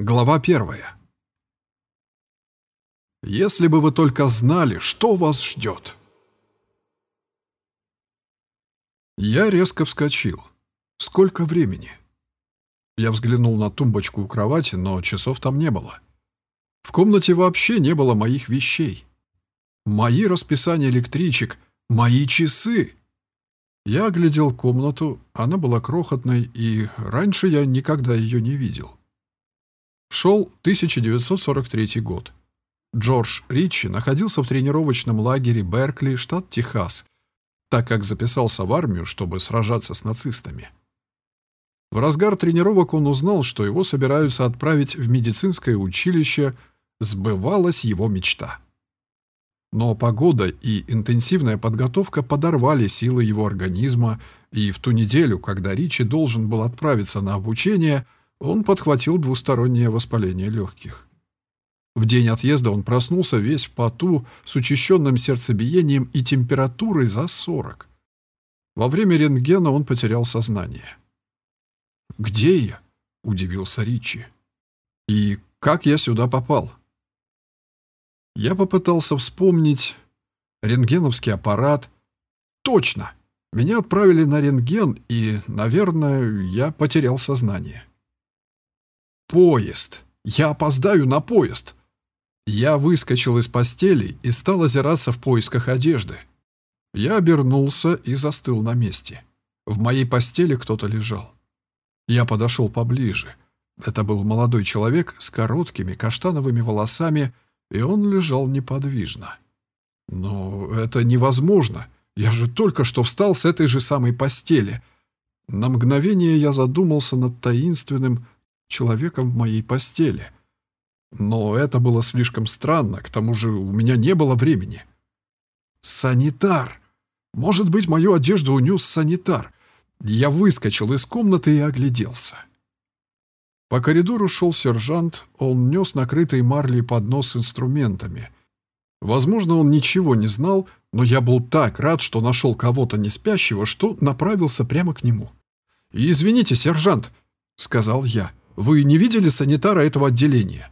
Глава первая. Если бы вы только знали, что вас ждет. Я резко вскочил. Сколько времени? Я взглянул на тумбочку у кровати, но часов там не было. В комнате вообще не было моих вещей. Мои расписания электричек, мои часы. Я оглядел комнату, она была крохотной, и раньше я никогда ее не видел. Шел 1943 год. Джордж Ричи находился в тренировочном лагере Беркли, штат Техас, так как записался в армию, чтобы сражаться с нацистами. В разгар тренировок он узнал, что его собираются отправить в медицинское училище, сбывалась его мечта. Но погода и интенсивная подготовка подорвали силы его организма, и в ту неделю, когда Ричи должен был отправиться на обучение – он подхватил двустороннее воспаление легких. В день отъезда он проснулся весь в поту, с учащенным сердцебиением и температурой за 40. Во время рентгена он потерял сознание. «Где я?» — удивился Ричи. «И как я сюда попал?» Я попытался вспомнить рентгеновский аппарат. Точно! Меня отправили на рентген, и, наверное, я потерял сознание. Поезд! Я опоздаю на поезд! Я выскочил из постели и стал озираться в поисках одежды. Я обернулся и застыл на месте. В моей постели кто-то лежал. Я подошел поближе. Это был молодой человек с короткими каштановыми волосами, и он лежал неподвижно. Но это невозможно. Я же только что встал с этой же самой постели. На мгновение я задумался над таинственным, человеком в моей постели. Но это было слишком странно, к тому же у меня не было времени. Санитар! Может быть, мою одежду унес санитар. Я выскочил из комнаты и огляделся. По коридору шел сержант, он нес накрытый марлей поднос с инструментами. Возможно, он ничего не знал, но я был так рад, что нашел кого-то не спящего, что направился прямо к нему. «Извините, сержант», — сказал я, вы не видели санитара этого отделения?»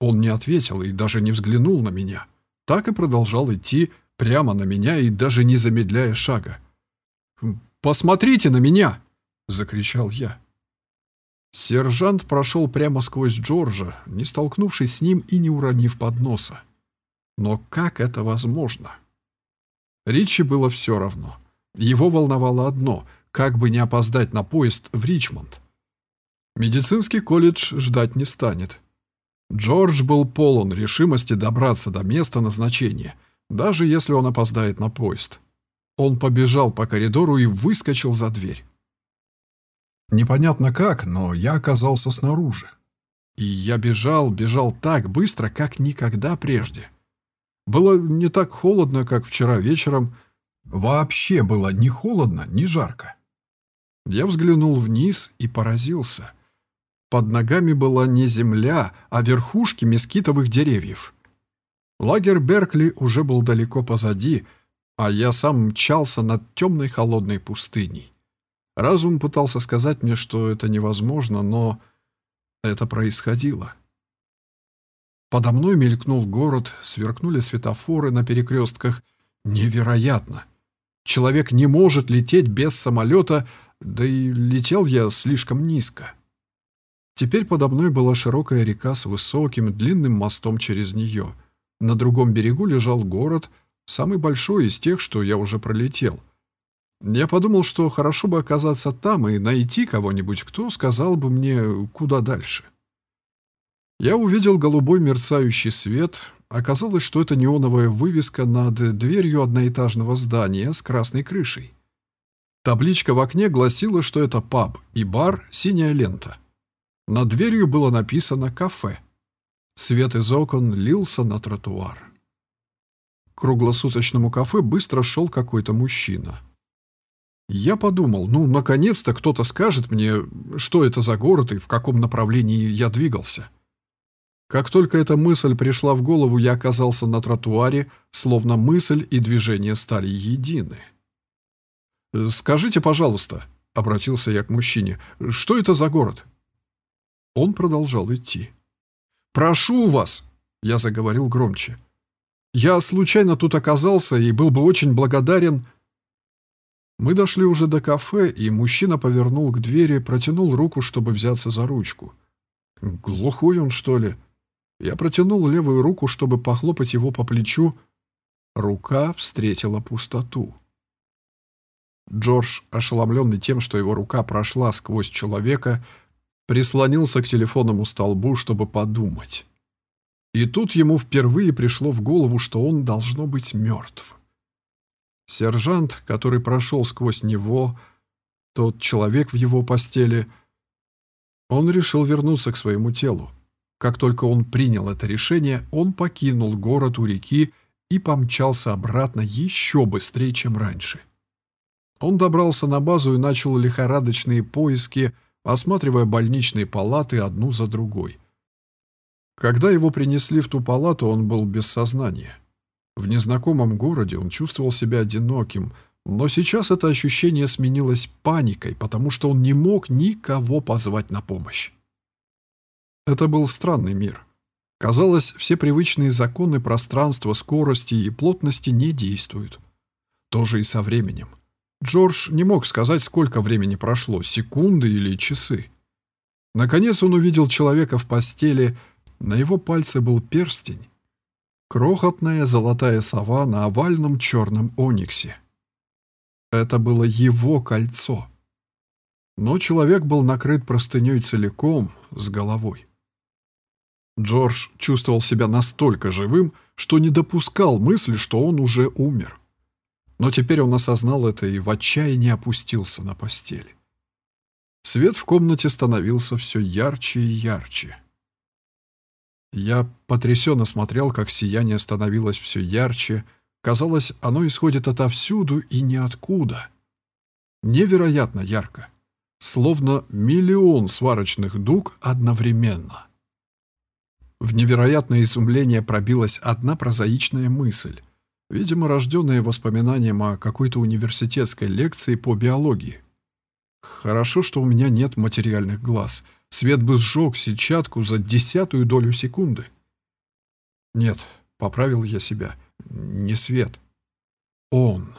Он не ответил и даже не взглянул на меня. Так и продолжал идти прямо на меня и даже не замедляя шага. «Посмотрите на меня!» — закричал я. Сержант прошел прямо сквозь Джорджа, не столкнувшись с ним и не уронив подноса. Но как это возможно? Ричи было все равно. Его волновало одно — как бы не опоздать на поезд в Ричмонд. Медицинский колледж ждать не станет. Джордж был полон решимости добраться до места назначения, даже если он опоздает на поезд. Он побежал по коридору и выскочил за дверь. Непонятно как, но я оказался снаружи. И я бежал, бежал так быстро, как никогда прежде. Было не так холодно, как вчера вечером. Вообще было ни холодно, ни жарко. Я взглянул вниз и поразился — под ногами была не земля, а верхушки мескитовых деревьев. Лагерь Беркли уже был далеко позади, а я сам мчался над темной холодной пустыней. Разум пытался сказать мне, что это невозможно, но это происходило. Подо мной мелькнул город, сверкнули светофоры на перекрестках. Невероятно! Человек не может лететь без самолета, да и летел я слишком низко. Теперь подо мной была широкая река с высоким, длинным мостом через нее. На другом берегу лежал город, самый большой из тех, что я уже пролетел. Я подумал, что хорошо бы оказаться там и найти кого-нибудь, кто сказал бы мне, куда дальше. Я увидел голубой мерцающий свет. Оказалось, что это неоновая вывеска над дверью одноэтажного здания с красной крышей. Табличка в окне гласила, что это паб и бар «Синяя лента». Над дверью было написано «Кафе». Свет из окон лился на тротуар. К круглосуточному кафе быстро шел какой-то мужчина. Я подумал, ну, наконец-то кто-то скажет мне, что это за город и в каком направлении я двигался. Как только эта мысль пришла в голову, я оказался на тротуаре, словно мысль и движение стали едины. «Скажите, пожалуйста», — обратился я к мужчине, — «что это за город?» Он продолжал идти. «Прошу вас!» — я заговорил громче. «Я случайно тут оказался и был бы очень благодарен...» Мы дошли уже до кафе, и мужчина повернул к двери, протянул руку, чтобы взяться за ручку. Глухой он, что ли? Я протянул левую руку, чтобы похлопать его по плечу. Рука встретила пустоту. Джордж, ошеломленный тем, что его рука прошла сквозь человека, прислонился к телефонному столбу, чтобы подумать. И тут ему впервые пришло в голову, что он должно быть мертв. Сержант, который прошел сквозь него, тот человек в его постели, он решил вернуться к своему телу. Как только он принял это решение, он покинул город у реки и помчался обратно еще быстрее, чем раньше. Он добрался на базу и начал лихорадочные поиски, осматривая больничные палаты одну за другой. Когда его принесли в ту палату, он был без сознания. В незнакомом городе он чувствовал себя одиноким, но сейчас это ощущение сменилось паникой, потому что он не мог никого позвать на помощь. Это был странный мир. Казалось, все привычные законы пространства, скорости и плотности не действуют. То же и со временем. Джордж не мог сказать, сколько времени прошло, секунды или часы. Наконец он увидел человека в постели, на его пальце был перстень. Крохотная золотая сова на овальном черном ониксе. Это было его кольцо. Но человек был накрыт простыней целиком, с головой. Джордж чувствовал себя настолько живым, что не допускал мысли, что он уже умер. Но теперь он осознал это и в отчаянии опустился на постель. Свет в комнате становился все ярче и ярче. Я потрясенно смотрел, как сияние становилось все ярче. Казалось, оно исходит отовсюду и ниоткуда. Невероятно ярко. Словно миллион сварочных дуг одновременно. В невероятное изумление пробилась одна прозаичная мысль — видимо, рожденные воспоминанием о какой-то университетской лекции по биологии. Хорошо, что у меня нет материальных глаз. Свет бы сжег сетчатку за десятую долю секунды. Нет, поправил я себя. Не свет. Он.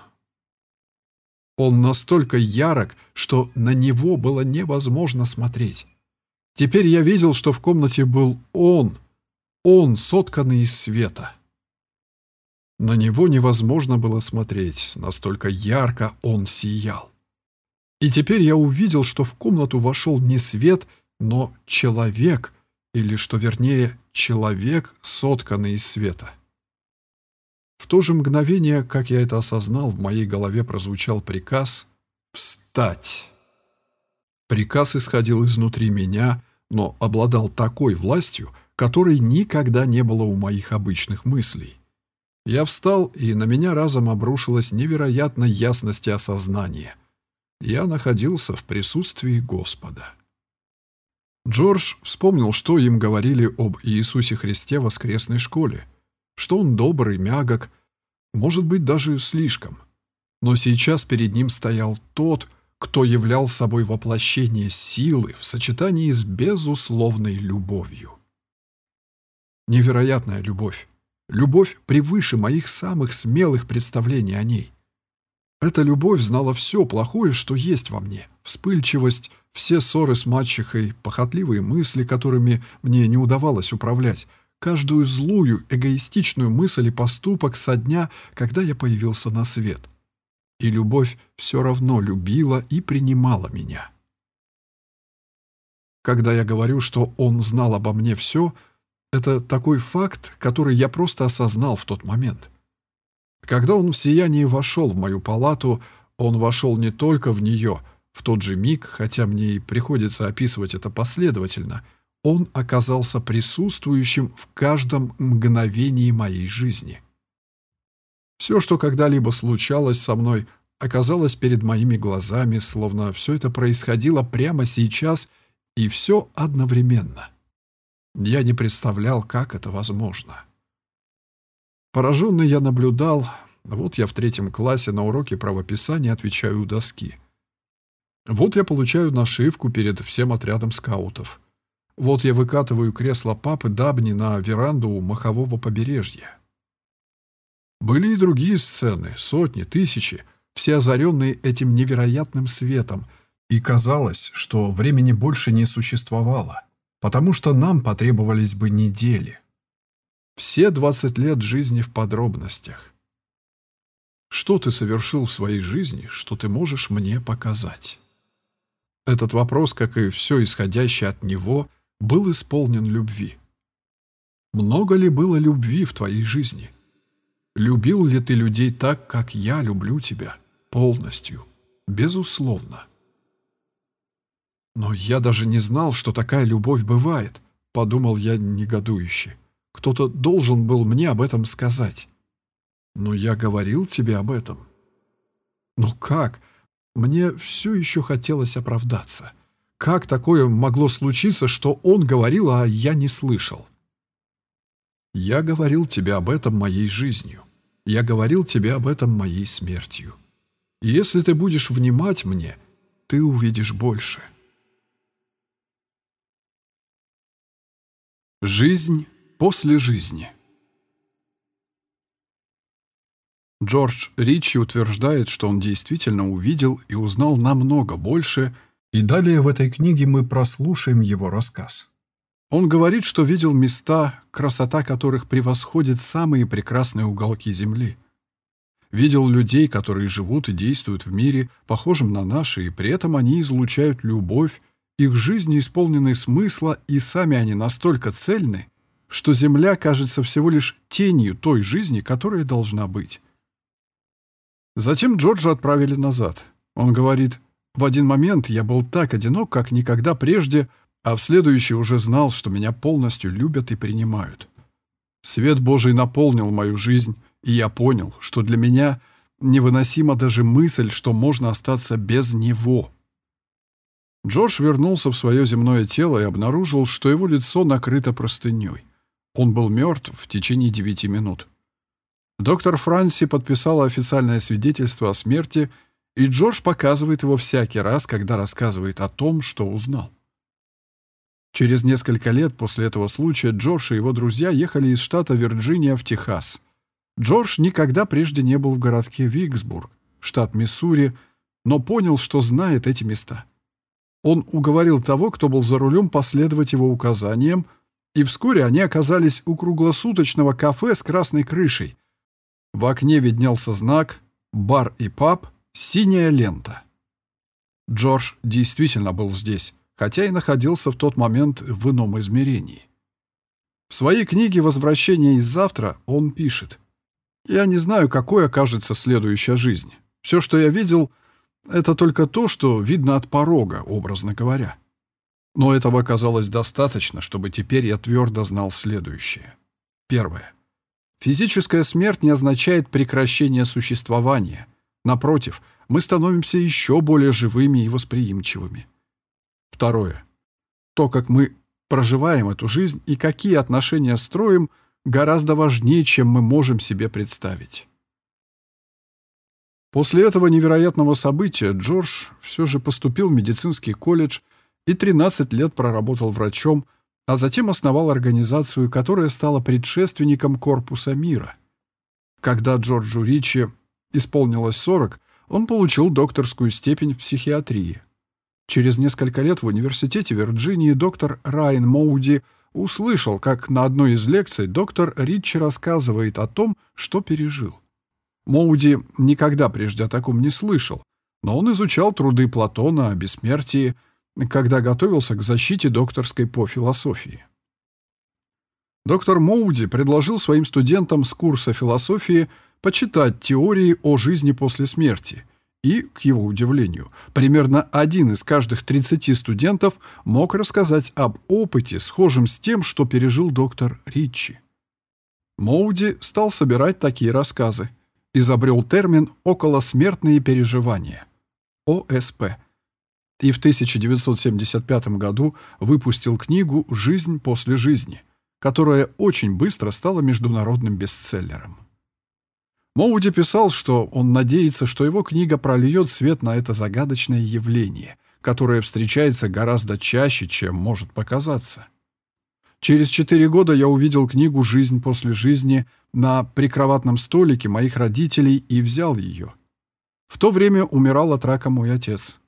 Он настолько ярок, что на него было невозможно смотреть. Теперь я видел, что в комнате был он. Он, сотканный из света. На него невозможно было смотреть, настолько ярко он сиял. И теперь я увидел, что в комнату вошел не свет, но человек, или, что вернее, человек, сотканный из света. В то же мгновение, как я это осознал, в моей голове прозвучал приказ «Встать!». Приказ исходил изнутри меня, но обладал такой властью, которой никогда не было у моих обычных мыслей. Я встал, и на меня разом обрушилась невероятная ясность и осознание. Я находился в присутствии Господа. Джордж вспомнил, что им говорили об Иисусе Христе в воскресной школе, что он добрый, мягок, может быть, даже слишком. Но сейчас перед ним стоял тот, кто являл собой воплощение силы в сочетании с безусловной любовью. Невероятная любовь. Любовь превыше моих самых смелых представлений о ней. Эта любовь знала все плохое, что есть во мне. Вспыльчивость, все ссоры с мачехой, похотливые мысли, которыми мне не удавалось управлять, каждую злую, эгоистичную мысль и поступок со дня, когда я появился на свет. И любовь все равно любила и принимала меня. Когда я говорю, что он знал обо мне все — это такой факт, который я просто осознал в тот момент. Когда он в сиянии вошел в мою палату, он вошел не только в нее, в тот же миг, хотя мне и приходится описывать это последовательно, он оказался присутствующим в каждом мгновении моей жизни. Все, что когда-либо случалось со мной, оказалось перед моими глазами, словно все это происходило прямо сейчас и все одновременно. Я не представлял, как это возможно. Пораженный я наблюдал, вот я в третьем классе на уроке правописания отвечаю у доски. Вот я получаю нашивку перед всем отрядом скаутов. Вот я выкатываю кресло папы Дабни на веранду у махового побережья. Были и другие сцены, сотни, тысячи, все озаренные этим невероятным светом, и казалось, что времени больше не существовало, потому что нам потребовались бы недели. Все двадцать лет жизни в подробностях. Что ты совершил в своей жизни, что ты можешь мне показать? Этот вопрос, как и все исходящее от него, был исполнен любви. Много ли было любви в твоей жизни? Любил ли ты людей так, как я люблю тебя? Полностью. Безусловно. Но я даже не знал, что такая любовь бывает, подумал я негодующе. Кто-то должен был мне об этом сказать. Но я говорил тебе об этом. Но как? Мне все еще хотелось оправдаться. Как такое могло случиться, что он говорил, а я не слышал? Я говорил тебе об этом моей жизнью. Я говорил тебе об этом моей смертью. Если ты будешь внимать мне, ты увидишь больше. Жизнь после жизни Джордж Ричи утверждает, что он действительно увидел и узнал намного больше, и далее в этой книге мы прослушаем его рассказ. Он говорит, что видел места, красота которых превосходит самые прекрасные уголки Земли. Видел людей, которые живут и действуют в мире, похожем на наши, и при этом они излучают любовь, их жизни исполнены смысла, и сами они настолько цельны, что Земля кажется всего лишь тенью той жизни, которая должна быть. Затем Джорджа отправили назад. Он говорит, «В один момент я был так одинок, как никогда прежде, а в следующий уже знал, что меня полностью любят и принимают. Свет Божий наполнил мою жизнь, и я понял, что для меня невыносима даже мысль, что можно остаться без него». Джордж вернулся в свое земное тело и обнаружил, что его лицо накрыто простыней. Он был мертв в течение девяти минут. Доктор Франси подписала официальное свидетельство о смерти, и Джордж показывает его всякий раз, когда рассказывает о том, что узнал. Через несколько лет после этого случая Джордж и его друзья ехали из штата Вирджиния в Техас. Джордж никогда прежде не был в городке Виксбург, штат Миссури, но понял, что знает эти места. Он уговорил того, кто был за рулем, последовать его указаниям, и вскоре они оказались у круглосуточного кафе с красной крышей, в окне виднелся знак «Бар и паб. Синяя лента». Джордж действительно был здесь, хотя и находился в тот момент в ином измерении. В своей книге «Возвращение из завтра» он пишет «Я не знаю, какой окажется следующая жизнь. Все, что я видел, это только то, что видно от порога, образно говоря. Но этого оказалось достаточно, чтобы теперь я твердо знал следующее. Первое. Физическая смерть не означает прекращение существования. Напротив, мы становимся еще более живыми и восприимчивыми. Второе. То, как мы проживаем эту жизнь и какие отношения строим, гораздо важнее, чем мы можем себе представить. После этого невероятного события Джордж все же поступил в медицинский колледж и 13 лет проработал врачом, а затем основал организацию, которая стала предшественником Корпуса мира. Когда Джорджу Ричи исполнилось 40, он получил докторскую степень в психиатрии. Через несколько лет в университете Вирджинии доктор Райан Моуди услышал, как на одной из лекций доктор Ричи рассказывает о том, что пережил. Моуди никогда прежде о таком не слышал, но он изучал труды Платона о бессмертии, когда готовился к защите докторской по философии. Доктор Моуди предложил своим студентам с курса философии почитать теории о жизни после смерти, и, к его удивлению, примерно один из каждых 30 студентов мог рассказать об опыте, схожем с тем, что пережил доктор Ричи. Моуди стал собирать такие рассказы, изобрел термин «околосмертные переживания» – ОСП – и в 1975 году выпустил книгу «Жизнь после жизни», которая очень быстро стала международным бестселлером. Моуди писал, что он надеется, что его книга прольет свет на это загадочное явление, которое встречается гораздо чаще, чем может показаться. Через четыре года я увидел книгу «Жизнь после жизни» на прикроватном столике моих родителей и взял ее. В то время умирал от рака мой отец.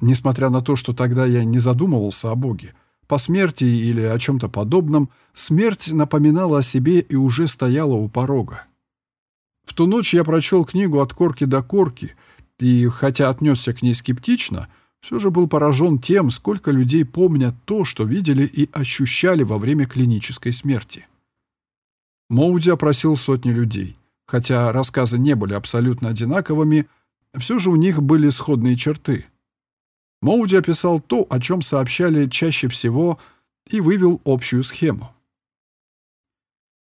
Несмотря на то, что тогда я не задумывался о Боге, по смерти или о чем-то подобном, смерть напоминала о себе и уже стояла у порога. В ту ночь я прочел книгу от корки до корки, и, хотя отнесся к ней скептично, все же был поражен тем, сколько людей помнят то, что видели и ощущали во время клинической смерти. Моуди опросил сотни людей. Хотя рассказы не были абсолютно одинаковыми, все же у них были сходные черты. Моуди описал то, о чем сообщали чаще всего, и вывел общую схему.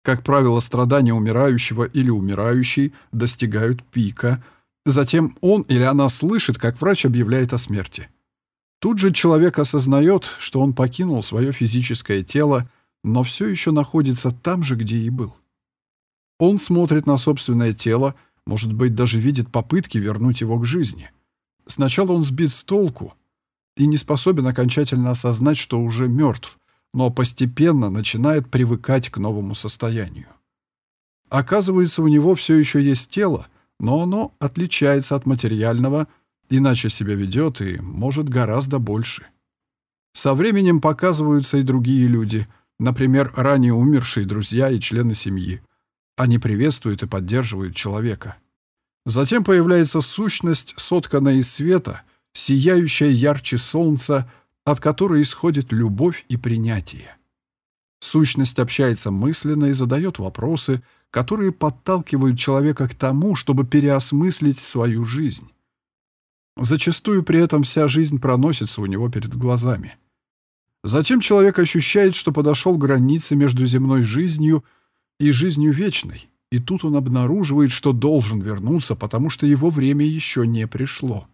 Как правило, страдания умирающего или умирающей достигают пика, затем он или она слышит, как врач объявляет о смерти. Тут же человек осознает, что он покинул свое физическое тело, но все еще находится там же, где и был. Он смотрит на собственное тело, может быть, даже видит попытки вернуть его к жизни. Сначала он сбит с толку и не способен окончательно осознать, что уже мертв, но постепенно начинает привыкать к новому состоянию. Оказывается, у него все еще есть тело, но оно отличается от материального, иначе себя ведет и может гораздо больше. Со временем показываются и другие люди, например, ранее умершие друзья и члены семьи. Они приветствуют и поддерживают человека. Затем появляется сущность, сотканная из света, сияющая ярче солнца, от которой исходит любовь и принятие. Сущность общается мысленно и задает вопросы, которые подталкивают человека к тому, чтобы переосмыслить свою жизнь. Зачастую при этом вся жизнь проносится у него перед глазами. Затем человек ощущает, что подошел к границе между земной жизнью и жизнью вечной, и тут он обнаруживает, что должен вернуться, потому что его время еще не пришло.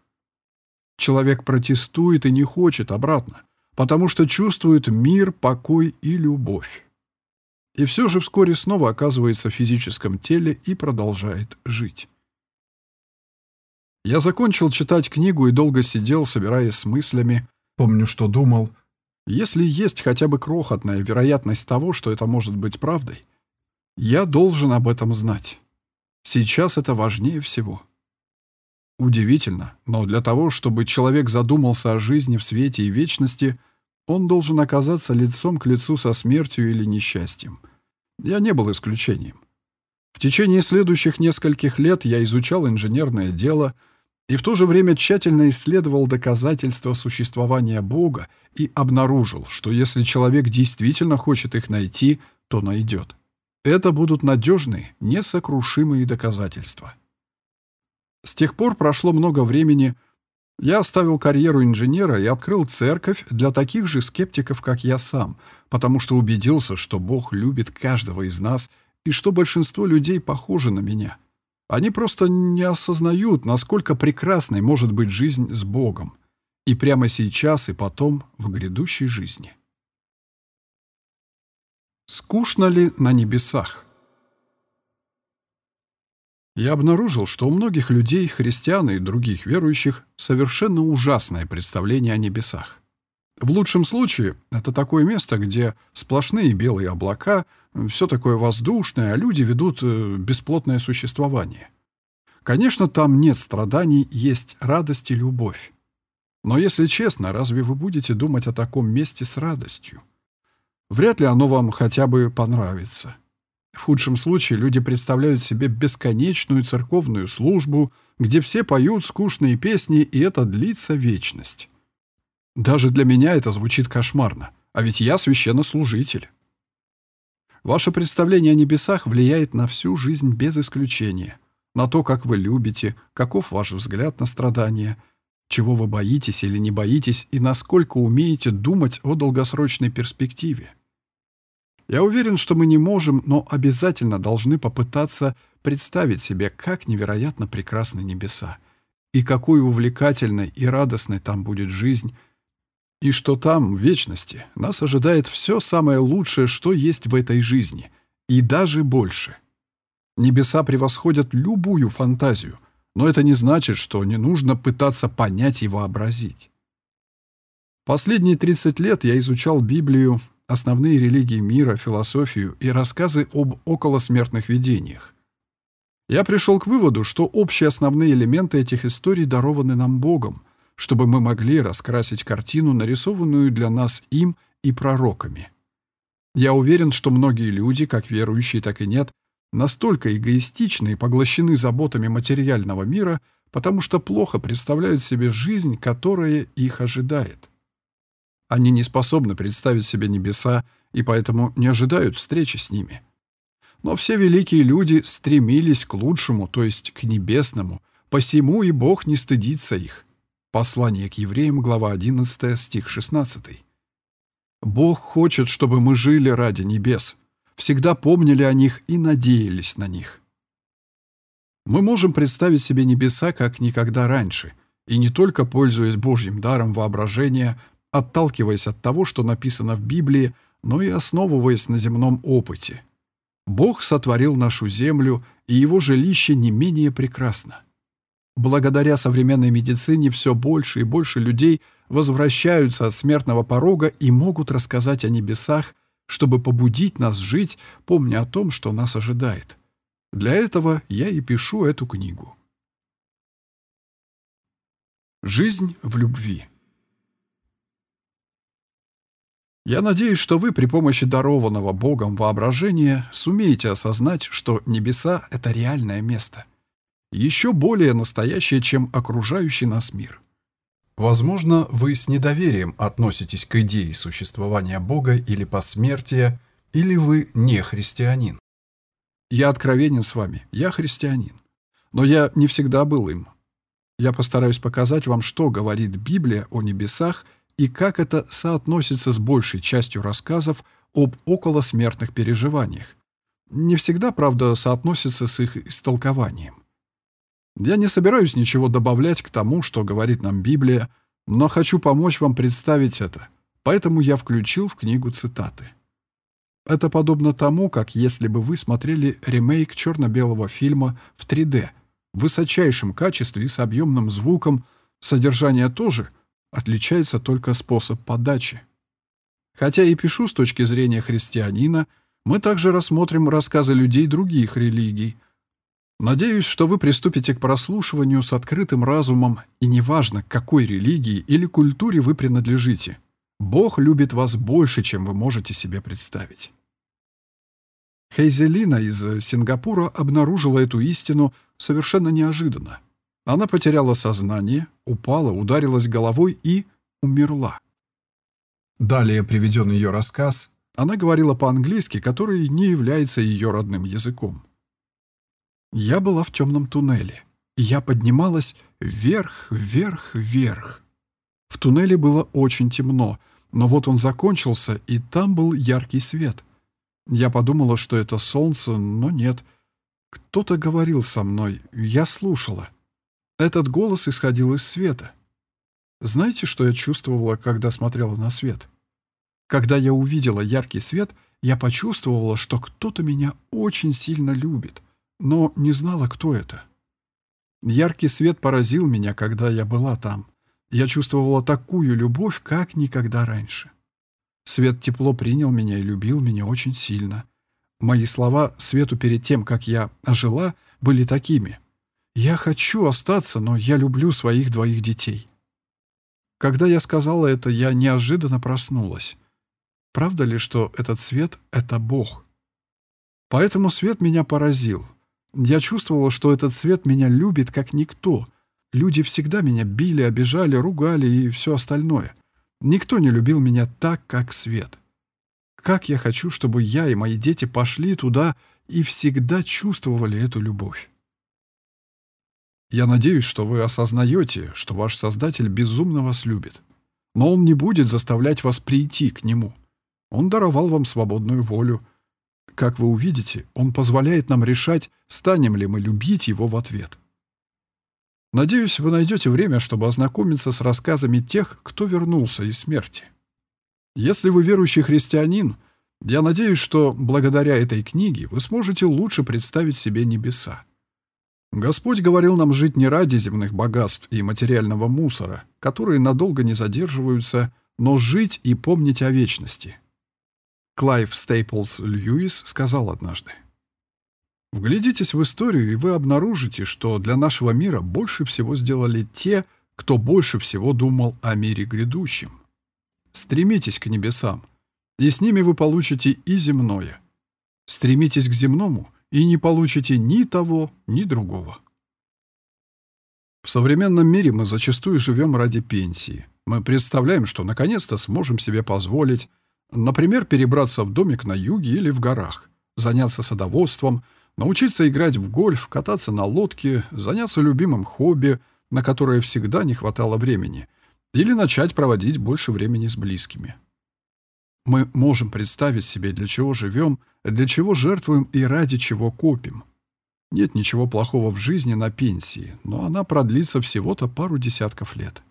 Человек протестует и не хочет обратно, потому что чувствует мир, покой и любовь. И все же вскоре снова оказывается в физическом теле и продолжает жить. Я закончил читать книгу и долго сидел, собираясь с мыслями. Помню, что думал, если есть хотя бы крохотная вероятность того, что это может быть правдой, я должен об этом знать. Сейчас это важнее всего. Удивительно, но для того, чтобы человек задумался о жизни в свете и вечности, он должен оказаться лицом к лицу со смертью или несчастьем. Я не был исключением. В течение следующих нескольких лет я изучал инженерное дело и в то же время тщательно исследовал доказательства существования Бога и обнаружил, что если человек действительно хочет их найти, то найдет. Это будут надежные, несокрушимые доказательства. С тех пор прошло много времени. Я оставил карьеру инженера и открыл церковь для таких же скептиков, как я сам, потому что убедился, что Бог любит каждого из нас и что большинство людей похожи на меня. Они просто не осознают, насколько прекрасной может быть жизнь с Богом. И прямо сейчас, и потом в грядущей жизни. Скучно ли на небесах? Я обнаружил, что у многих людей, христиан и других верующих, совершенно ужасное представление о небесах. В лучшем случае это такое место, где сплошные белые облака, все такое воздушное, а люди ведут э, бесплотное существование. Конечно, там нет страданий, есть радость и любовь. Но если честно, разве вы будете думать о таком месте с радостью? Вряд ли оно вам хотя бы понравится. В худшем случае люди представляют себе бесконечную церковную службу, где все поют скучные песни, и это длится вечность. Даже для меня это звучит кошмарно, а ведь я священнослужитель. Ваше представление о небесах влияет на всю жизнь без исключения, на то, как вы любите, каков ваш взгляд на страдания, чего вы боитесь или не боитесь и насколько умеете думать о долгосрочной перспективе. Я уверен, что мы не можем, но обязательно должны попытаться представить себе, как невероятно прекрасны небеса, и какой увлекательной и радостной там будет жизнь, и что там, в вечности, нас ожидает все самое лучшее, что есть в этой жизни, и даже больше. Небеса превосходят любую фантазию, но это не значит, что не нужно пытаться понять и вообразить. Последние 30 лет я изучал Библию, основные религии мира, философию и рассказы об околосмертных видениях. Я пришел к выводу, что общие основные элементы этих историй дарованы нам Богом, чтобы мы могли раскрасить картину, нарисованную для нас им и пророками. Я уверен, что многие люди, как верующие, так и нет, настолько эгоистичны и поглощены заботами материального мира, потому что плохо представляют себе жизнь, которая их ожидает. Они не способны представить себе небеса и поэтому не ожидают встречи с ними. Но все великие люди стремились к лучшему, то есть к небесному, посему и Бог не стыдится их. Послание к евреям, глава 11, стих 16. Бог хочет, чтобы мы жили ради небес, всегда помнили о них и надеялись на них. Мы можем представить себе небеса как никогда раньше, и не только пользуясь Божьим даром воображения, отталкиваясь от того, что написано в Библии, но и основываясь на земном опыте. Бог сотворил нашу землю, и его жилище не менее прекрасно. Благодаря современной медицине все больше и больше людей возвращаются от смертного порога и могут рассказать о небесах, чтобы побудить нас жить, помня о том, что нас ожидает. Для этого я и пишу эту книгу. Жизнь в любви. Я надеюсь, что вы при помощи дарованного Богом воображения сумеете осознать, что небеса — это реальное место. Еще более настоящее, чем окружающий нас мир. Возможно, вы с недоверием относитесь к идее существования Бога или посмертия, или вы не христианин. Я откровенен с вами, я христианин. Но я не всегда был им. Я постараюсь показать вам, что говорит Библия о небесах и как это соотносится с большей частью рассказов об околосмертных переживаниях. Не всегда, правда, соотносится с их истолкованием. Я не собираюсь ничего добавлять к тому, что говорит нам Библия, но хочу помочь вам представить это, поэтому я включил в книгу цитаты. Это подобно тому, как если бы вы смотрели ремейк черно-белого фильма в 3D, в высочайшем качестве и с объемным звуком, содержание тоже — Отличается только способ подачи. Хотя и пишу с точки зрения христианина, мы также рассмотрим рассказы людей других религий. Надеюсь, что вы приступите к прослушиванию с открытым разумом, и неважно, к какой религии или культуре вы принадлежите. Бог любит вас больше, чем вы можете себе представить. Хейзелина из Сингапура обнаружила эту истину совершенно неожиданно. Она потеряла сознание, упала, ударилась головой и умерла. Далее приведен ее рассказ. Она говорила по-английски, который не является ее родным языком. Я была в темном туннеле, я поднималась вверх, вверх, вверх. В туннеле было очень темно, но вот он закончился, и там был яркий свет. Я подумала, что это солнце, но нет. Кто-то говорил со мной, я слушала. Этот голос исходил из света. Знаете, что я чувствовала, когда смотрела на свет? Когда я увидела яркий свет, я почувствовала, что кто-то меня очень сильно любит, но не знала, кто это. Яркий свет поразил меня, когда я была там. Я чувствовала такую любовь, как никогда раньше. Свет тепло принял меня и любил меня очень сильно. Мои слова Свету перед тем, как я ожила, были такими. «Я хочу остаться, но я люблю своих двоих детей». Когда я сказала это, я неожиданно проснулась. Правда ли, что этот свет — это Бог? Поэтому свет меня поразил. Я чувствовала, что этот свет меня любит как никто. Люди всегда меня били, обижали, ругали и все остальное. Никто не любил меня так, как свет. Как я хочу, чтобы я и мои дети пошли туда и всегда чувствовали эту любовь. Я надеюсь, что вы осознаете, что ваш Создатель безумно вас любит. Но Он не будет заставлять вас прийти к Нему. Он даровал вам свободную волю. Как вы увидите, Он позволяет нам решать, станем ли мы любить Его в ответ. Надеюсь, вы найдете время, чтобы ознакомиться с рассказами тех, кто вернулся из смерти. Если вы верующий христианин, я надеюсь, что благодаря этой книге вы сможете лучше представить себе небеса. Господь говорил нам жить не ради земных богатств и материального мусора, которые надолго не задерживаются, но жить и помнить о вечности. Клайв Стейплс Льюис сказал однажды. Вглядитесь в историю, и вы обнаружите, что для нашего мира больше всего сделали те, кто больше всего думал о мире грядущем. Стремитесь к небесам, и с ними вы получите и земное. Стремитесь к земному, и не получите ни того, ни другого. В современном мире мы зачастую живем ради пенсии. Мы представляем, что наконец-то сможем себе позволить, например, перебраться в домик на юге или в горах, заняться садоводством – научиться играть в гольф, кататься на лодке, заняться любимым хобби, на которое всегда не хватало времени, или начать проводить больше времени с близкими. Мы можем представить себе, для чего живем, для чего жертвуем и ради чего копим. Нет ничего плохого в жизни на пенсии, но она продлится всего-то пару десятков лет.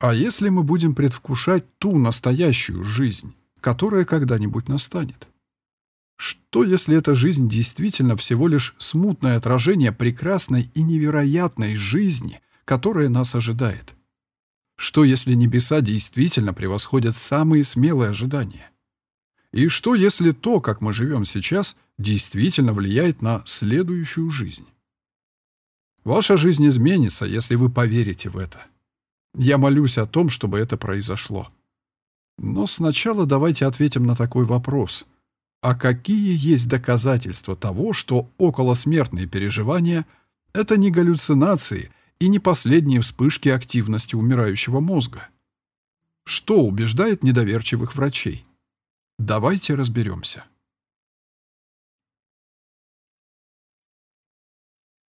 А если мы будем предвкушать ту настоящую жизнь, которая когда-нибудь настанет? Что, если эта жизнь действительно всего лишь смутное отражение прекрасной и невероятной жизни, которая нас ожидает? Что, если небеса действительно превосходят самые смелые ожидания? И что, если то, как мы живем сейчас, действительно влияет на следующую жизнь? Ваша жизнь изменится, если вы поверите в это. Я молюсь о том, чтобы это произошло. Но сначала давайте ответим на такой вопрос — а какие есть доказательства того, что околосмертные переживания — это не галлюцинации и не последние вспышки активности умирающего мозга? Что убеждает недоверчивых врачей? Давайте разберемся.